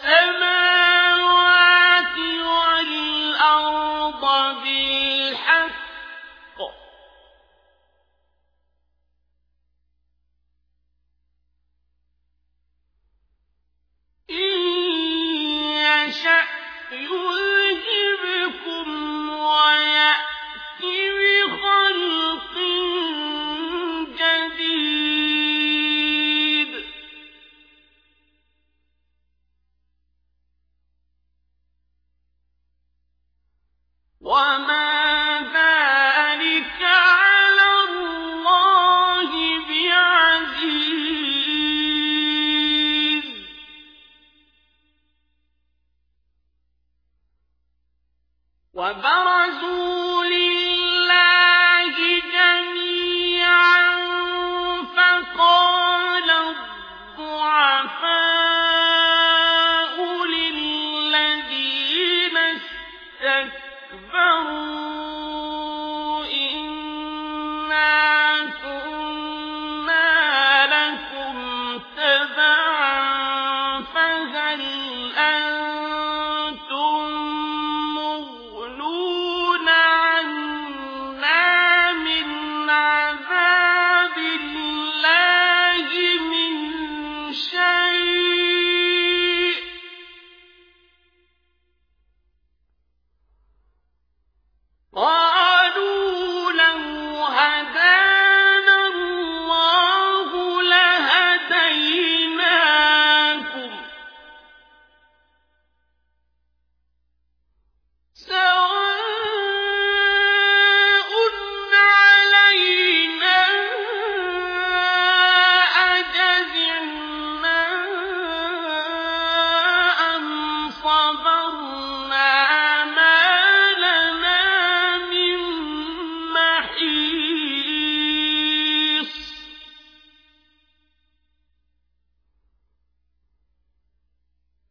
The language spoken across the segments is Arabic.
السماوات والأرض بالحق. إن يشأ وبركاته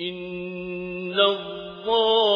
إن الله